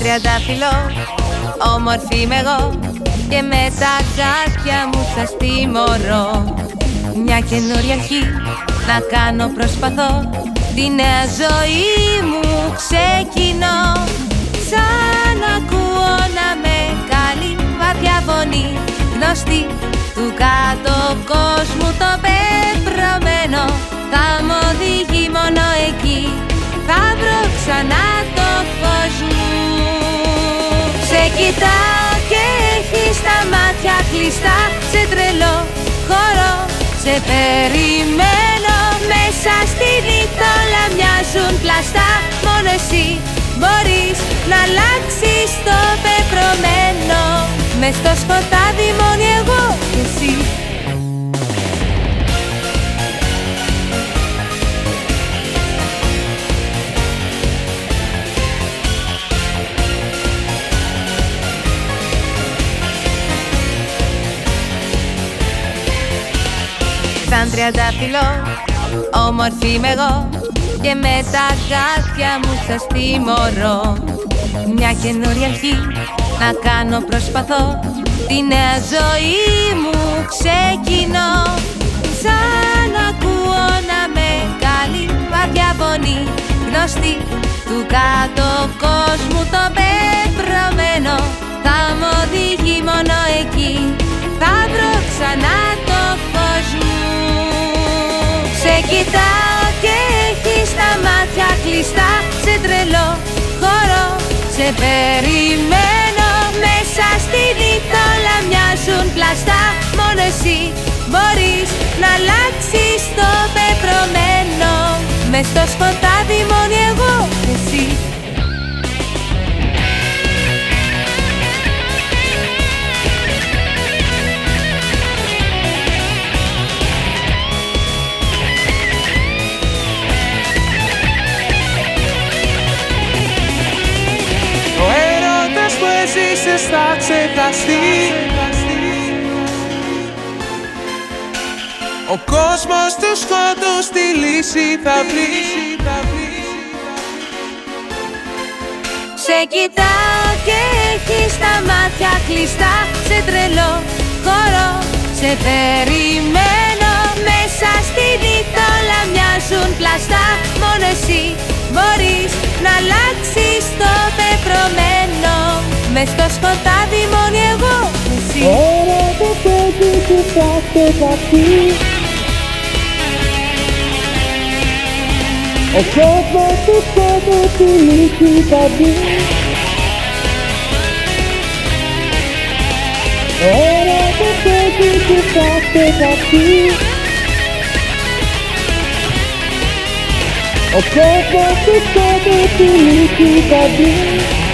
τριαντάφυλλο Όμορφη είμαι εγώ Και με τα γάτια μου σας τιμωρώ Μια καινούρια αρχή Να κάνω προσπαθώ Τη νέα ζωή μου ξεκινώ. Σαν ακούω να με καλή βαθιά φωνή Γνωστή του κάτω κόσμου το πεπρωμένο. Θα μου οδηγεί μόνο εκεί Θα βρω ξανά κοιτάω και έχεις τα μάτια κλειστά Σε τρελό χώρο σε περιμένω. Μέσα στη νύχτα όλα μοιάζουν πλαστά. Μόνο εσύ μπορείς να αλλάξεις το πεπρωμένο. Μες στο σκοτάδι Σαν τριαντάφυλλο όμορφη είμαι εγώ και με τα γάτια μου σας τιμωρώ Μια καινούρια αρχή να κάνω προσπαθώ Τη νέα ζωή μου κοιτάω και έχεις τα μάτια κλειστά Σε τρελό χώρο σε περιμένω. Μέσα στη νύχτα όλα μοιάζουν πλαστά. Μόνο εσύ μπορείς να αλλάξεις το πεπρωμένο. Μες στο σκοτάδι μόνοι εγώ έρωτας που έζησες θα ξεχαστεί Ο κόσμος τους σκότους τη λύση θα βρει. Σε κοιτάω και έχεις τα μάτια κλειστά. Σε τρελό χώρο σε περιμένω. Μέσα στη νύχτα όλα μοιάζουν πλαστά. Μόνο εσύ μπορείς να αλλάξεις το πεπρωμένο Μες στο σκοτάδι μόνοι εγώ εσύ Έρωτα παιδί που θα ξεχαστεί Ο κόσμος του σκότου τη λύση θα βρει Έρωτα παιδί που θα ξεχαστεί Ο κόσμος του σκότου τη λύση θα βρει